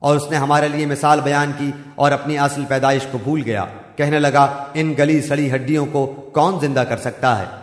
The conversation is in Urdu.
اور اس نے ہمارے لیے مثال بیان کی اور اپنی اصل پیدائش کو بھول گیا۔ کہنے لگا، ان گلی سڑی ہڈیوں کو کون زندہ کر سکتا ہے؟